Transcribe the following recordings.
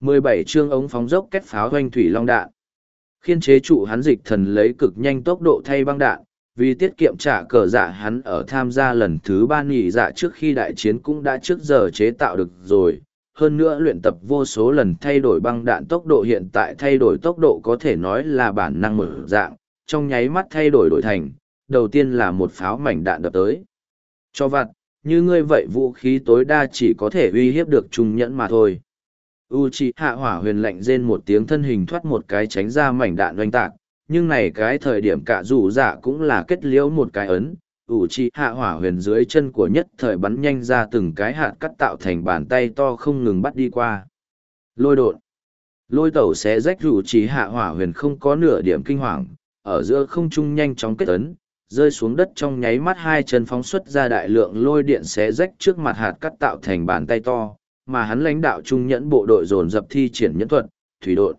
17 chương ống phóng dốc kết pháo hoanh thủy long đạn. Khiên chế trụ hắn dịch thần lấy cực nhanh tốc độ thay băng đạn, vì tiết kiệm trả cờ giả hắn ở tham gia lần thứ ba nghỉ giả dạ trước khi đại chiến cũng đã trước giờ chế tạo được rồi. Hơn nữa luyện tập vô số lần thay đổi băng đạn tốc độ hiện tại thay đổi tốc độ có thể nói là bản năng mở dạng, trong nháy mắt thay đổi đổi thành, đầu tiên là một pháo mảnh đạn đập tới. Cho vặt, như ngươi vậy vũ khí tối đa chỉ có thể uy hiếp được trung nhẫn mà thôi. U chi hạ hỏa huyền lạnh rên một tiếng thân hình thoát một cái tránh ra mảnh đạn oanh tạc, nhưng này cái thời điểm cả rủ dạ cũng là kết liễu một cái ấn. U chi hạ hỏa huyền dưới chân của nhất thời bắn nhanh ra từng cái hạt cắt tạo thành bàn tay to không ngừng bắt đi qua. Lôi đột. Lôi tẩu xé rách rủ chỉ hạ hỏa huyền không có nửa điểm kinh hoàng, ở giữa không trung nhanh chóng kết ấn, rơi xuống đất trong nháy mắt hai chân phóng xuất ra đại lượng lôi điện xé rách trước mặt hạt cắt tạo thành bàn tay to, mà hắn lãnh đạo trung nhẫn bộ đội dồn dập thi triển nhẫn thuật, thủy đột.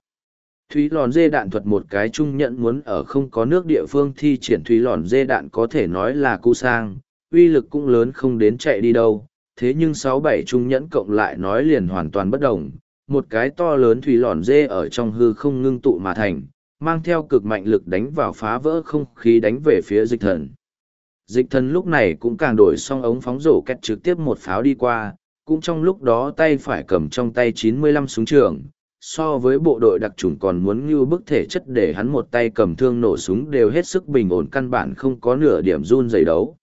Thúy lòn dê đạn thuật một cái trung nhẫn muốn ở không có nước địa phương thi triển thúy lòn dê đạn có thể nói là cu sang, uy lực cũng lớn không đến chạy đi đâu, thế nhưng sáu bảy trung nhẫn cộng lại nói liền hoàn toàn bất đồng, một cái to lớn thủy lòn dê ở trong hư không ngưng tụ mà thành, mang theo cực mạnh lực đánh vào phá vỡ không khí đánh về phía dịch thần. Dịch thần lúc này cũng càng đổi xong ống phóng rổ kẹt trực tiếp một pháo đi qua, cũng trong lúc đó tay phải cầm trong tay 95 súng trường, so với bộ đội đặc trùng còn muốn như bức thể chất để hắn một tay cầm thương nổ súng đều hết sức bình ổn căn bản không có nửa điểm run dày đấu.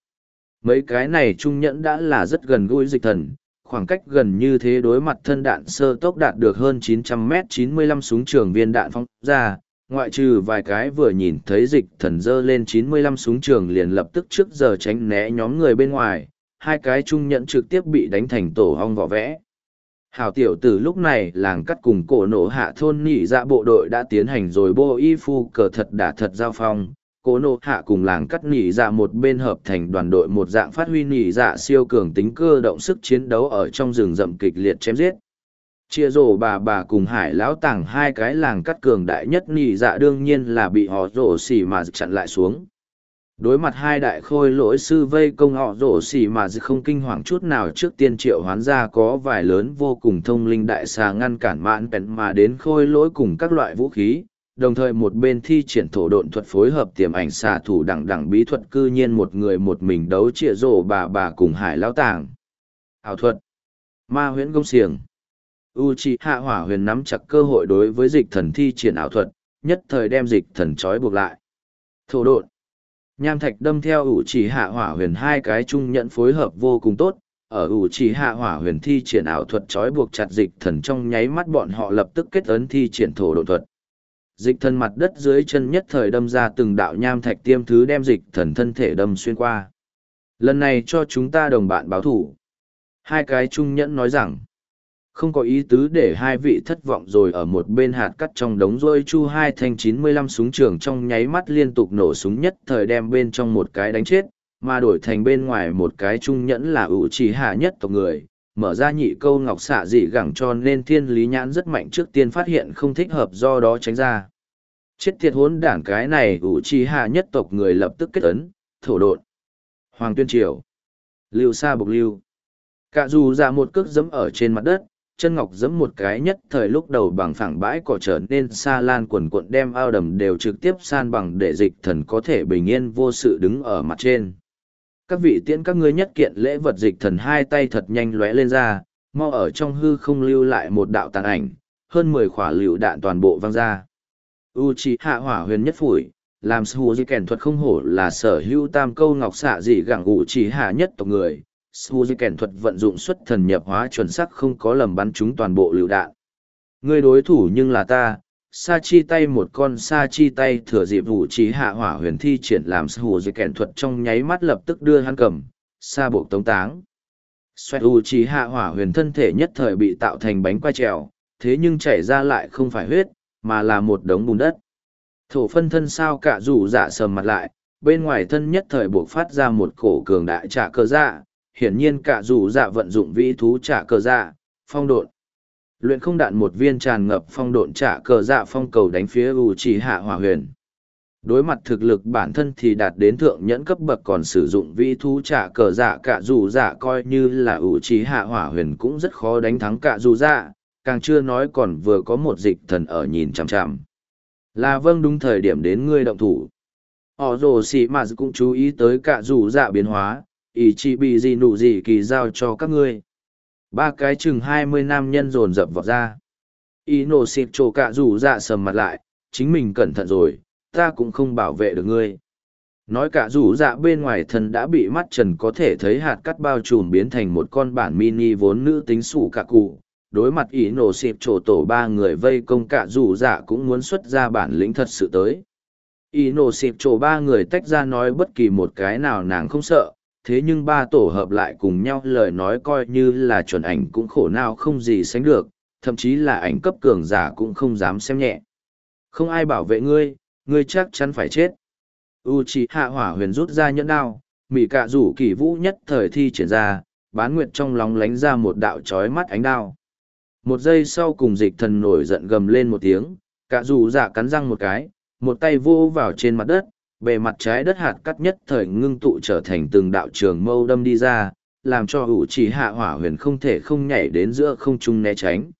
Mấy cái này trung nhẫn đã là rất gần gũi dịch thần, khoảng cách gần như thế đối mặt thân đạn sơ tốc đạt được hơn 900 mét 95 súng trường viên đạn phóng ra, ngoại trừ vài cái vừa nhìn thấy dịch thần dơ lên 95 súng trường liền lập tức trước giờ tránh né nhóm người bên ngoài, hai cái trung nhận trực tiếp bị đánh thành tổ hong vỏ vẽ. Hảo tiểu tử lúc này làng cắt cùng cổ nổ hạ thôn nhị dạ bộ đội đã tiến hành rồi bô y phu cờ thật đả thật giao phong. Cổ nổ hạ cùng làng cắt nhị dạ một bên hợp thành đoàn đội một dạng phát huy nhị dạ siêu cường tính cơ động sức chiến đấu ở trong rừng rậm kịch liệt chém giết. Chia rổ bà bà cùng hải lão tàng hai cái làng cắt cường đại nhất nhị dạ đương nhiên là bị họ rổ xỉ mà chặn lại xuống đối mặt hai đại khôi lỗi sư vây công họ rổ xỉ mà không kinh hoàng chút nào trước tiên triệu hoán ra có vài lớn vô cùng thông linh đại xà ngăn cản mãn bèn mà đến khôi lỗi cùng các loại vũ khí, đồng thời một bên thi triển thổ độn thuật phối hợp tiềm ảnh xà thủ đẳng đẳng bí thuật cư nhiên một người một mình đấu trịa rổ bà bà cùng hải lão tàng. Ảo thuật. Ma huyễn công xiềng. U c hạ hỏa huyền nắm chặt cơ hội đối với dịch thần thi triển ảo thuật, nhất thời đem dịch thần trói buộc lại. Thổ độn. Nham thạch đâm theo ủ chỉ hạ hỏa huyền hai cái trung nhận phối hợp vô cùng tốt, ở ủ chỉ hạ hỏa huyền thi triển ảo thuật trói buộc chặt dịch thần trong nháy mắt bọn họ lập tức kết ấn thi triển thổ độ thuật. Dịch thần mặt đất dưới chân nhất thời đâm ra từng đạo nham thạch tiêm thứ đem dịch thần thân thể đâm xuyên qua. Lần này cho chúng ta đồng bạn báo thủ. Hai cái trung nhẫn nói rằng, không có ý tứ để hai vị thất vọng rồi ở một bên hạt cắt trong đống rôi chu hai thanh chín mươi lăm súng trường trong nháy mắt liên tục nổ súng nhất thời đem bên trong một cái đánh chết, mà đổi thành bên ngoài một cái trung nhẫn là ủ trì hạ nhất tộc người. Mở ra nhị câu ngọc xạ dị gẳng cho nên thiên lý nhãn rất mạnh trước tiên phát hiện không thích hợp do đó tránh ra. Chết thiệt hốn đảng cái này ủ trì hạ nhất tộc người lập tức kết ấn, thổ đột hoàng tuyên triều. Lưu sa bục lưu. Cả dù ra một cước dẫm ở trên mặt đất chân ngọc giẫm một cái nhất thời lúc đầu bằng phẳng bãi cỏ trở nên xa lan quần cuộn đem ao đầm đều trực tiếp san bằng để dịch thần có thể bình yên vô sự đứng ở mặt trên. Các vị tiễn các ngươi nhất kiện lễ vật dịch thần hai tay thật nhanh lóe lên ra, mau ở trong hư không lưu lại một đạo tàn ảnh, hơn mười khỏa liều đạn toàn bộ văng ra. hạ hỏa huyền nhất phủi, làm sù di kèn thuật không hổ là sở hữu tam câu ngọc xạ dị gẳng hạ nhất tộc người Suzy kèn thuật vận dụng xuất thần nhập hóa chuẩn xác không có lầm bắn trúng toàn bộ lựu đạn. Người đối thủ nhưng là ta, sa chi tay một con sa chi tay thừa dịp vũ trí hạ hỏa huyền thi triển làm Suzy kèn thuật trong nháy mắt lập tức đưa hắn cầm, sa bộ tống táng. Xoẹt u trí hạ hỏa huyền thân thể nhất thời bị tạo thành bánh quai trèo, thế nhưng chảy ra lại không phải huyết, mà là một đống bùn đất. Thổ phân thân sao cả rủ dạ sầm mặt lại, bên ngoài thân nhất thời buộc phát ra một cổ cường đại trả cơ dạ, hiển nhiên cả dù dạ vận dụng vĩ thú trả cờ dạ, phong độn. Luyện không đạn một viên tràn ngập phong độn trả cờ dạ phong cầu đánh phía U chỉ hạ hỏa huyền. Đối mặt thực lực bản thân thì đạt đến thượng nhẫn cấp bậc còn sử dụng vĩ thú trả cờ dạ cả dù dạ coi như là ủ chỉ hạ hỏa huyền cũng rất khó đánh thắng cả dù dạ. càng chưa nói còn vừa có một dịch thần ở nhìn chằm chằm. Là vâng đúng thời điểm đến ngươi động thủ. Họ rồ xì mà cũng chú ý tới cả dù dạ biến hóa, ý chị bị gì nụ gì kỳ giao cho các ngươi. Ba cái chừng hai mươi nam nhân dồn dập vào ra. Ý nổ xịp trổ cả rủ dạ sầm mặt lại, chính mình cẩn thận rồi, ta cũng không bảo vệ được ngươi. Nói cả rủ dạ bên ngoài thân đã bị mắt trần có thể thấy hạt cắt bao trùm biến thành một con bản mini vốn nữ tính sủ cả cụ. Đối mặt ý nổ xịp trổ tổ ba người vây công cả rủ dạ cũng muốn xuất ra bản lĩnh thật sự tới. Ý nổ xịp trổ ba người tách ra nói bất kỳ một cái nào nàng không sợ, thế nhưng ba tổ hợp lại cùng nhau lời nói coi như là chuẩn ảnh cũng khổ nào không gì sánh được, thậm chí là ảnh cấp cường giả cũng không dám xem nhẹ. Không ai bảo vệ ngươi, ngươi chắc chắn phải chết. U chỉ hạ hỏa huyền rút ra nhẫn đao, mỉ cạ rủ kỳ vũ nhất thời thi triển ra, bán nguyệt trong lòng lánh ra một đạo trói mắt ánh đao. Một giây sau cùng dịch thần nổi giận gầm lên một tiếng, cạ rủ giả cắn răng một cái, một tay vô vào trên mặt đất, bề mặt trái đất hạt cắt nhất thời ngưng tụ trở thành từng đạo trường mâu đâm đi ra, làm cho ủ chỉ hạ hỏa huyền không thể không nhảy đến giữa không trung né tránh.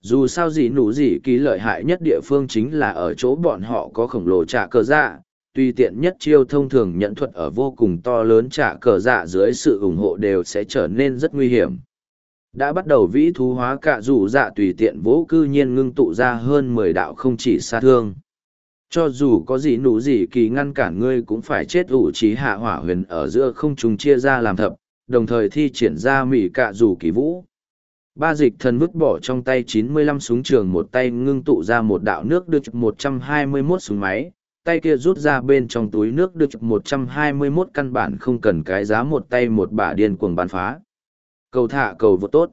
Dù sao gì nụ gì ký lợi hại nhất địa phương chính là ở chỗ bọn họ có khổng lồ trả cờ dạ, tuy tiện nhất chiêu thông thường nhận thuật ở vô cùng to lớn trả cờ dạ dưới sự ủng hộ đều sẽ trở nên rất nguy hiểm. Đã bắt đầu vĩ thú hóa cả dù dạ tùy tiện vỗ cư nhiên ngưng tụ ra hơn mười đạo không chỉ xa thương cho dù có gì nụ gì kỳ ngăn cản ngươi cũng phải chết ủ trí hạ hỏa huyền ở giữa không trùng chia ra làm thập, đồng thời thi triển ra mỹ cạ dù kỳ vũ. Ba dịch thần vứt bỏ trong tay chín mươi lăm súng trường, một tay ngưng tụ ra một đạo nước được một trăm hai mươi 121 súng máy, tay kia rút ra bên trong túi nước được một trăm hai mươi 121 căn bản không cần cái giá một tay một bả điên cuồng bắn phá. Cầu thả cầu vô tốt.